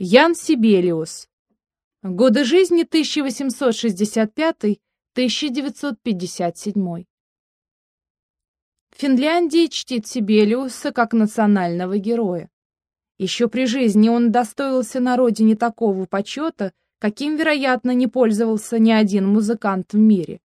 Ян Сибелиус. Годы жизни 1865-1957. В Финляндии чтит Сибелиуса как национального героя. Еще при жизни он достоился на родине такого почета, каким, вероятно, не пользовался ни один музыкант в мире.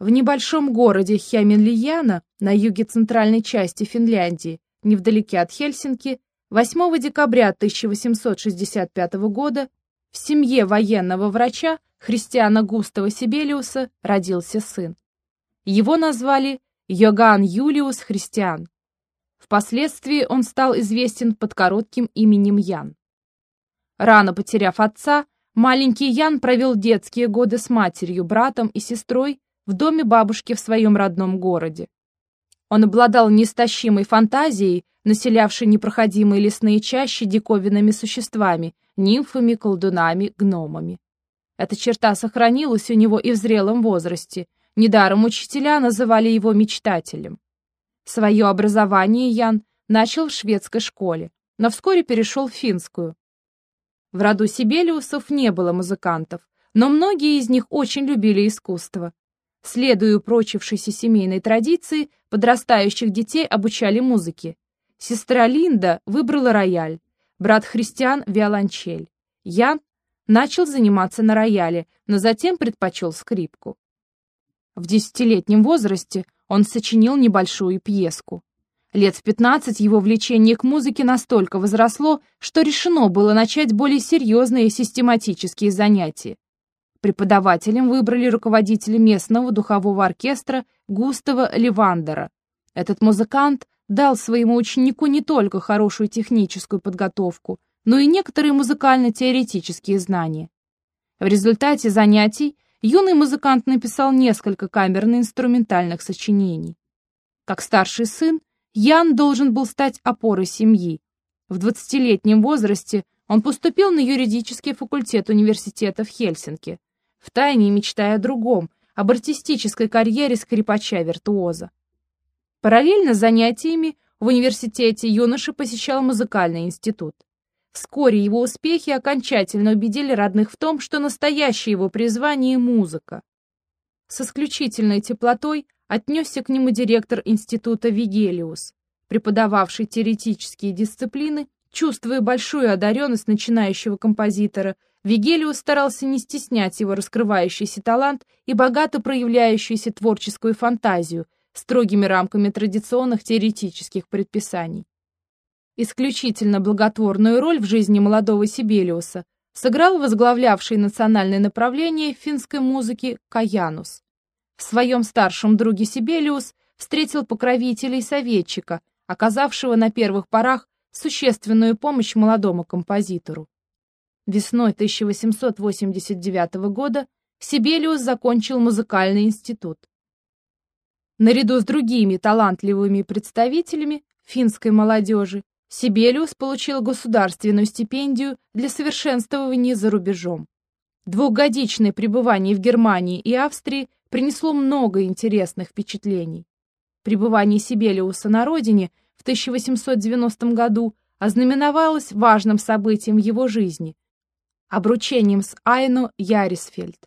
В небольшом городе Хяминлияна, на юге центральной части Финляндии, невдалеке от Хельсинки, 8 декабря 1865 года в семье военного врача Христиана Густава Сибелиуса родился сын. Его назвали Йоганн Юлиус Христиан. Впоследствии он стал известен под коротким именем Ян. Рано потеряв отца, маленький Ян провел детские годы с матерью, братом и сестрой в доме бабушки в своем родном городе. Он обладал неистощимой фантазией населявший непроходимые лесные чащи диковинными существами, нимфами, колдунами, гномами. Эта черта сохранилась у него и в зрелом возрасте. Недаром учителя называли его мечтателем. Свое образование Ян начал в шведской школе, но вскоре перешел в финскую. В роду Сибелиусов не было музыкантов, но многие из них очень любили искусство. Следуя упрочившейся семейной традиции, подрастающих детей обучали музыке. Сестра Линда выбрала рояль, брат Христиан — виолончель. Ян начал заниматься на рояле, но затем предпочел скрипку. В десятилетнем возрасте он сочинил небольшую пьеску. Лет в пятнадцать его влечение к музыке настолько возросло, что решено было начать более серьезные систематические занятия. Преподавателем выбрали руководителя местного духового оркестра Густава Ливандера. Этот музыкант дал своему ученику не только хорошую техническую подготовку, но и некоторые музыкально-теоретические знания. В результате занятий юный музыкант написал несколько камерно-инструментальных сочинений. Как старший сын, Ян должен был стать опорой семьи. В 20-летнем возрасте он поступил на юридический факультет университета в Хельсинки, втайне мечтая о другом, об артистической карьере скрипача-виртуоза. Параллельно с занятиями в университете юноша посещал музыкальный институт. Вскоре его успехи окончательно убедили родных в том, что настоящее его призвание — музыка. С исключительной теплотой отнесся к нему директор института Вигелиус, преподававший теоретические дисциплины, чувствуя большую одаренность начинающего композитора, Вигелиус старался не стеснять его раскрывающийся талант и богато проявляющуюся творческую фантазию, строгими рамками традиционных теоретических предписаний. Исключительно благотворную роль в жизни молодого Сибелиуса сыграл возглавлявший национальное направление финской музыки Каянус. В своем старшем друге Сибелиус встретил покровителя и советчика, оказавшего на первых порах существенную помощь молодому композитору. Весной 1889 года Сибелиус закончил музыкальный институт. Наряду с другими талантливыми представителями финской молодежи Сибелиус получил государственную стипендию для совершенствования за рубежом. Двухгодичное пребывание в Германии и Австрии принесло много интересных впечатлений. Пребывание Сибелиуса на родине в 1890 году ознаменовалось важным событием его жизни – обручением с Айно Ярисфельд.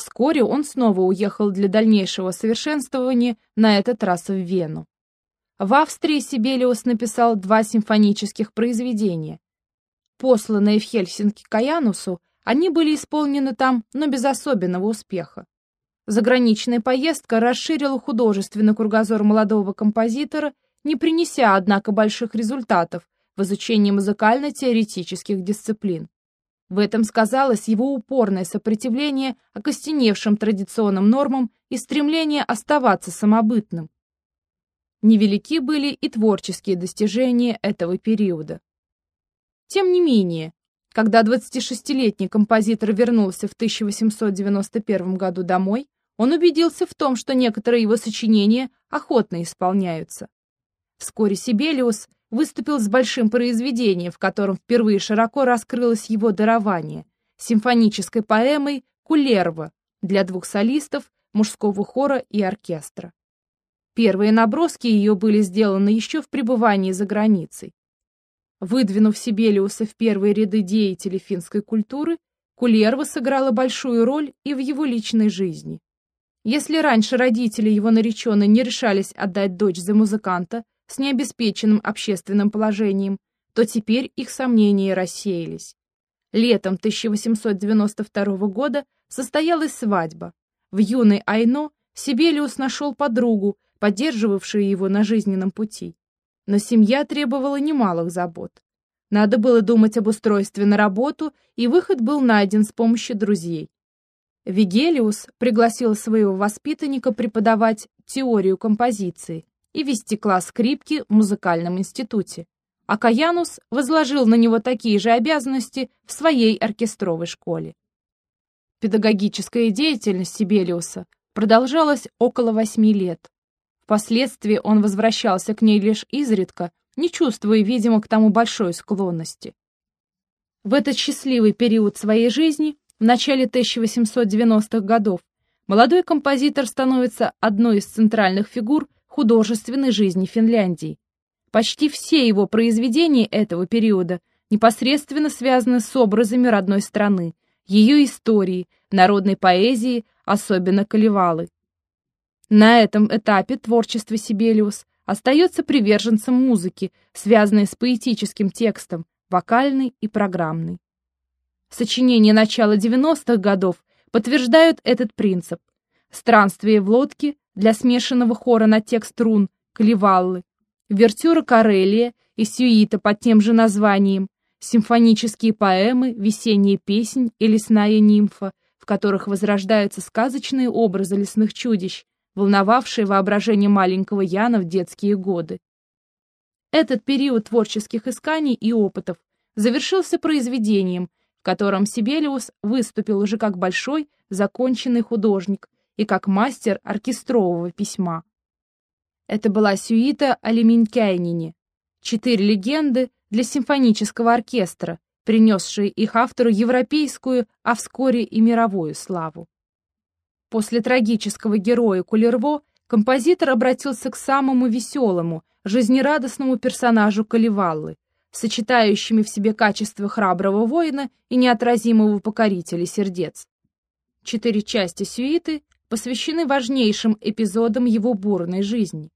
Вскоре он снова уехал для дальнейшего совершенствования, на этот раз в Вену. В Австрии Сибелиус написал два симфонических произведения. Посланные в Хельсинки Каянусу, они были исполнены там, но без особенного успеха. Заграничная поездка расширила художественный кругозор молодого композитора, не принеся, однако, больших результатов в изучении музыкально-теоретических дисциплин. В этом сказалось его упорное сопротивление окостеневшим традиционным нормам и стремление оставаться самобытным. Невелики были и творческие достижения этого периода. Тем не менее, когда 26-летний композитор вернулся в 1891 году домой, он убедился в том, что некоторые его сочинения охотно исполняются. Вскоре Сибелиус выступил с большим произведением, в котором впервые широко раскрылось его дарование, симфонической поэмой «Кулерва» для двух солистов, мужского хора и оркестра. Первые наброски ее были сделаны еще в пребывании за границей. Выдвинув Сибелиуса в первые ряды деятелей финской культуры, Кулерва сыграла большую роль и в его личной жизни. Если раньше родители его нареченной не решались отдать дочь за музыканта с необеспеченным общественным положением, то теперь их сомнения рассеялись. Летом 1892 года состоялась свадьба. В юной Айно Сибелиус нашел подругу, поддерживавшую его на жизненном пути. Но семья требовала немалых забот. Надо было думать об устройстве на работу, и выход был найден с помощью друзей. Вигелиус пригласил своего воспитанника преподавать теорию композиции и вести класс скрипки в музыкальном институте, а Каянус возложил на него такие же обязанности в своей оркестровой школе. Педагогическая деятельность Сибелиуса продолжалась около восьми лет. Впоследствии он возвращался к ней лишь изредка, не чувствуя, видимо, к тому большой склонности. В этот счастливый период своей жизни, в начале 1890-х годов, молодой композитор становится одной из центральных фигур художественной жизни Финляндии. Почти все его произведения этого периода непосредственно связаны с образами родной страны, ее истории, народной поэзии, особенно Калевалы. На этом этапе творчества Сибелиус остается приверженцем музыки, связанной с поэтическим текстом, вокальной и программной. Сочинения начала 90-х годов подтверждают этот принцип. Странствие в лодке для смешанного хора на текст рун Калеваллы, Вертюра Карелия и сюита под тем же названием, симфонические поэмы, весенняя песнь и лесная нимфа, в которых возрождаются сказочные образы лесных чудищ, волновавшие воображение маленького Яна в детские годы. Этот период творческих исканий и опытов завершился произведением, в котором Сибелиус выступил уже как большой, законченный художник и как мастер оркестрового письма. Это была сюита о Леменькайнине, четыре легенды для симфонического оркестра, принесшие их автору европейскую, а вскоре и мировую славу. После трагического героя Кулерво композитор обратился к самому веселому, жизнерадостному персонажу Калеваллы, сочетающими в себе качества храброго воина и неотразимого покорителя сердец. Четыре части сюиты посвящены важнейшим эпизодам его бурной жизни.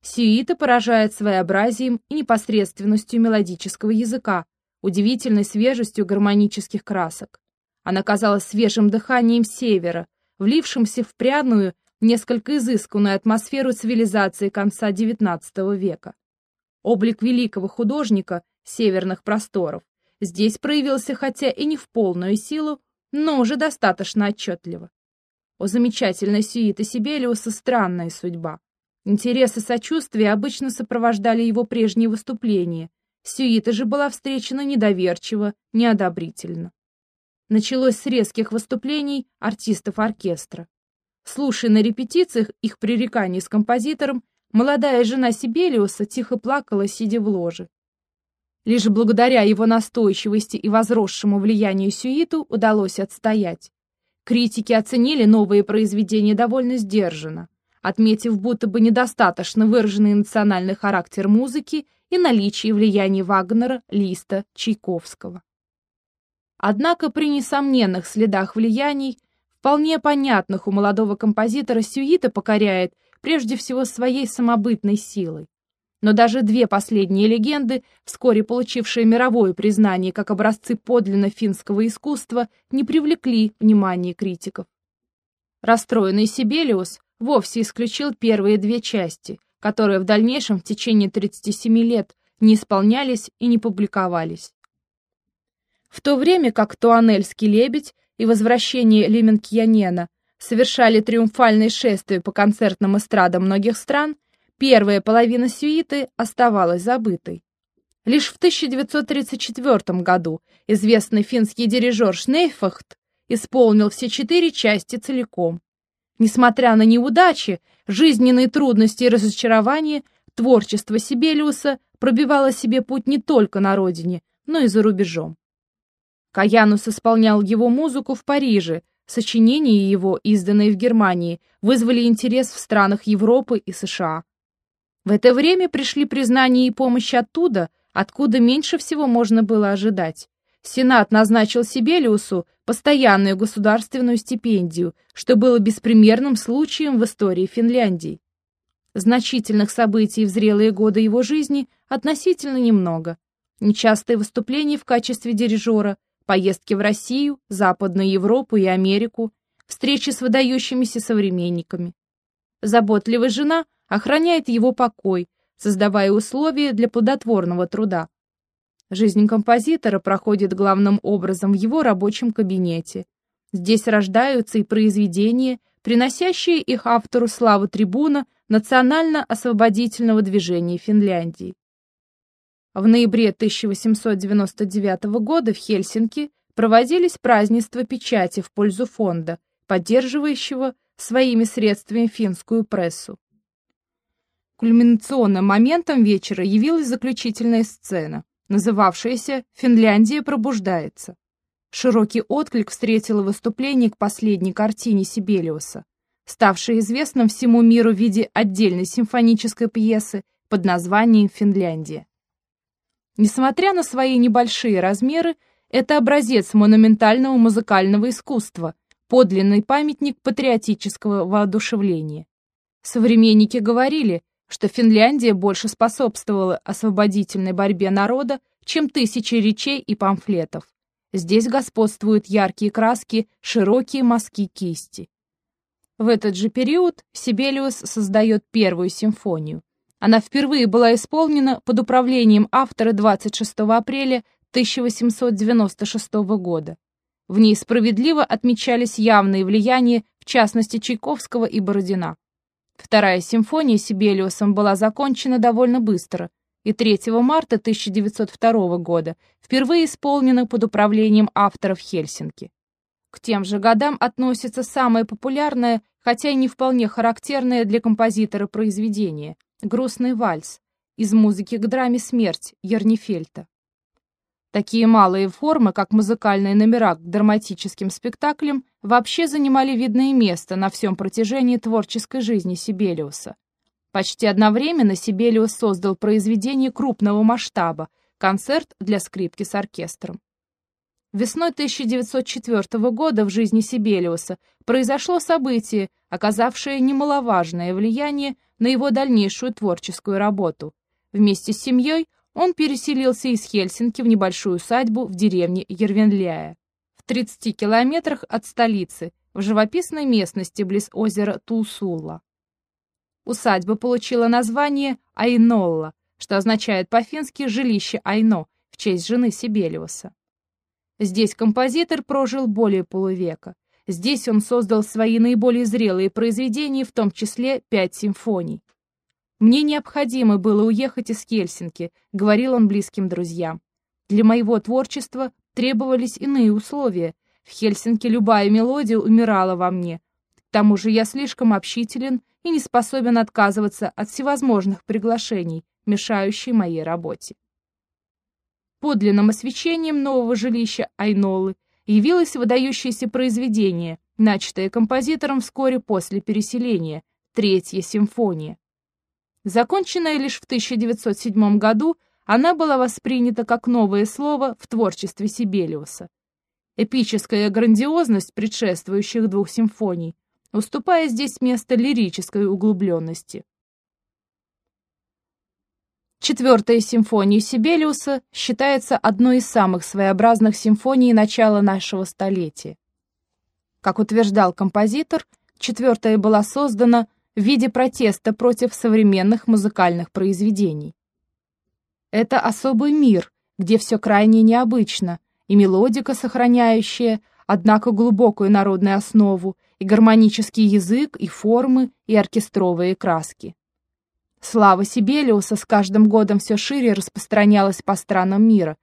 Сюита поражает своеобразием и непосредственностью мелодического языка, удивительной свежестью гармонических красок. Она казалась свежим дыханием севера, влившимся в пряную, несколько изысканную атмосферу цивилизации конца XIX века. Облик великого художника северных просторов здесь проявился хотя и не в полную силу, но уже достаточно отчетливо. У замечательной сюиты Сибелиуса странная судьба. Интерес и сочувствие обычно сопровождали его прежние выступления. Сюита же была встречена недоверчиво, неодобрительно. Началось с резких выступлений артистов оркестра. Слушая на репетициях их пререканий с композитором, молодая жена Сибелиуса тихо плакала, сидя в ложе. Лишь благодаря его настойчивости и возросшему влиянию сюиту удалось отстоять. Критики оценили новые произведения довольно сдержанно отметив будто бы недостаточно выраженный национальный характер музыки и наличие влияния Вагнера, Листа, Чайковского. Однако при несомненных следах влияний, вполне понятных у молодого композитора Сюита покоряет прежде всего своей самобытной силой. Но даже две последние легенды, вскоре получившие мировое признание как образцы подлинно финского искусства, не привлекли внимания критиков. Расстроенный Сибелиус вовсе исключил первые две части, которые в дальнейшем в течение 37 лет не исполнялись и не публиковались. В то время как «Туанельский лебедь» и «Возвращение Леменкьянена» совершали триумфальные шествия по концертным эстрадам многих стран, первая половина сюиты оставалась забытой. Лишь в 1934 году известный финский дирижер Шнейфахт исполнил все четыре части целиком. Несмотря на неудачи, жизненные трудности и разочарования, творчество Сибелиуса пробивало себе путь не только на родине, но и за рубежом. Каянус исполнял его музыку в Париже, сочинения его, изданные в Германии, вызвали интерес в странах Европы и США. В это время пришли признание и помощь оттуда, откуда меньше всего можно было ожидать. Сенат назначил Сибелиусу постоянную государственную стипендию, что было беспримерным случаем в истории Финляндии. Значительных событий в зрелые годы его жизни относительно немного. Нечастые выступления в качестве дирижера, поездки в Россию, Западную Европу и Америку, встречи с выдающимися современниками. Заботливая жена охраняет его покой, создавая условия для плодотворного труда. Жизнь композитора проходит главным образом в его рабочем кабинете. Здесь рождаются и произведения, приносящие их автору славу трибуна национально-освободительного движения Финляндии. В ноябре 1899 года в Хельсинки проводились празднества печати в пользу фонда, поддерживающего своими средствами финскую прессу. Кульминационным моментом вечера явилась заключительная сцена, называвшаяся «Финляндия пробуждается». Широкий отклик встретило выступление к последней картине Сибелиуса ставший известным всему миру в виде отдельной симфонической пьесы под названием «Финляндия». Несмотря на свои небольшие размеры, это образец монументального музыкального искусства, подлинный памятник патриотического воодушевления. Современники говорили, что Финляндия больше способствовала освободительной борьбе народа, чем тысячи речей и памфлетов. Здесь господствуют яркие краски, широкие мазки кисти. В этот же период Сибелиус создает первую симфонию. Она впервые была исполнена под управлением автора 26 апреля 1896 года. В ней справедливо отмечались явные влияния, в частности, Чайковского и Бородина. Вторая симфония Сибелиусом была закончена довольно быстро, и 3 марта 1902 года впервые исполнена под управлением автора в Хельсинки. К тем же годам относится самое популярное хотя и не вполне характерное для композитора произведение «Грустный вальс» из музыки к драме «Смерть» Ернифельта. Такие малые формы, как музыкальные номера к драматическим спектаклям, вообще занимали видное место на всем протяжении творческой жизни Сибелиуса. Почти одновременно Сибелиус создал произведение крупного масштаба «Концерт для скрипки с оркестром». Весной 1904 года в жизни Сибелиуса произошло событие, оказавшее немаловажное влияние на его дальнейшую творческую работу. Вместе с семьей он переселился из Хельсинки в небольшую усадьбу в деревне Ервенляя, в 30 километрах от столицы, в живописной местности близ озера Тулсулла. Усадьба получила название Айнолла, что означает по-фински «жилище Айно» в честь жены Сибелиуса. Здесь композитор прожил более полувека. Здесь он создал свои наиболее зрелые произведения, в том числе пять симфоний. «Мне необходимо было уехать из Хельсинки», — говорил он близким друзьям. «Для моего творчества требовались иные условия. В Хельсинки любая мелодия умирала во мне. К тому же я слишком общителен и не способен отказываться от всевозможных приглашений, мешающих моей работе. Подлинным освещением нового жилища Айнолы явилось выдающееся произведение, начатое композитором вскоре после переселения, Третья симфония. Законченная лишь в 1907 году, она была воспринята как новое слово в творчестве Сибелиуса. Эпическая грандиозность предшествующих двух симфоний, уступая здесь место лирической углубленности. Четвертая симфония Сибелиуса считается одной из самых своеобразных симфоний начала нашего столетия. Как утверждал композитор, четвертая была создана в виде протеста против современных музыкальных произведений. Это особый мир, где все крайне необычно, и мелодика, сохраняющая, однако, глубокую народную основу, и гармонический язык, и формы, и оркестровые краски. Слава Сибелиуса с каждым годом все шире распространялась по странам мира.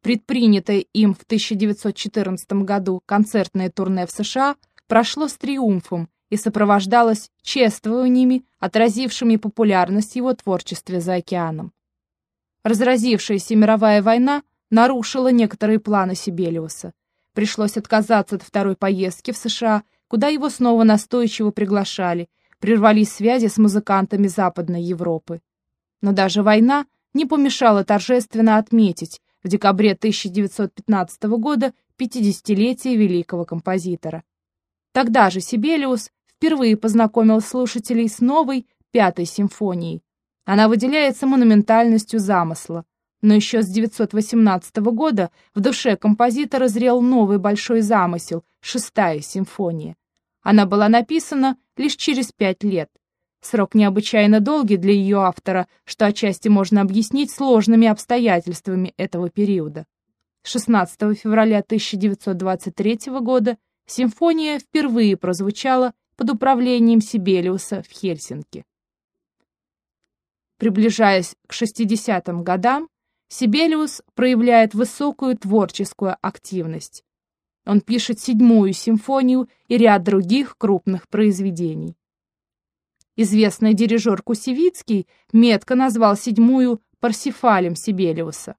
Предпринятое им в 1914 году концертное турне в США прошло с триумфом и сопровождалось чествованиями, отразившими популярность его творчества за океаном. Разразившаяся мировая война нарушила некоторые планы Сибелиуса. Пришлось отказаться от второй поездки в США, куда его снова настойчиво приглашали – прервались связи с музыкантами Западной Европы. Но даже война не помешало торжественно отметить в декабре 1915 года 50-летие великого композитора. Тогда же Сибелиус впервые познакомил слушателей с новой Пятой симфонией. Она выделяется монументальностью замысла. Но еще с 918 года в душе композитора зрел новый большой замысел — Шестая симфония. Она была написана лишь через пять лет. Срок необычайно долгий для ее автора, что отчасти можно объяснить сложными обстоятельствами этого периода. 16 февраля 1923 года симфония впервые прозвучала под управлением Сибелиуса в Хельсинки. Приближаясь к 60-м годам, Сибелиус проявляет высокую творческую активность. Он пишет седьмую симфонию и ряд других крупных произведений. Известный дирижер Кусевицкий метко назвал седьмую Парсифалем Сибелиуса.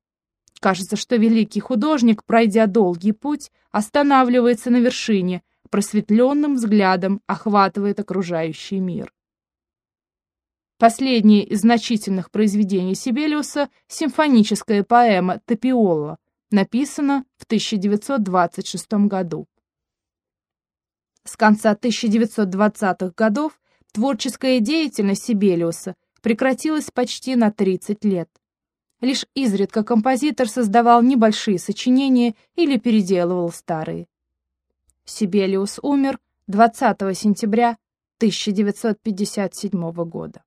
Кажется, что великий художник, пройдя долгий путь, останавливается на вершине, просветленным взглядом охватывает окружающий мир. Последнее из значительных произведений Сибелиуса – симфоническая поэма «Топиолла», написана в 1926 году. С конца 1920-х годов творческая деятельность Сибелиуса прекратилась почти на 30 лет. Лишь изредка композитор создавал небольшие сочинения или переделывал старые. Сибелиус умер 20 сентября 1957 года.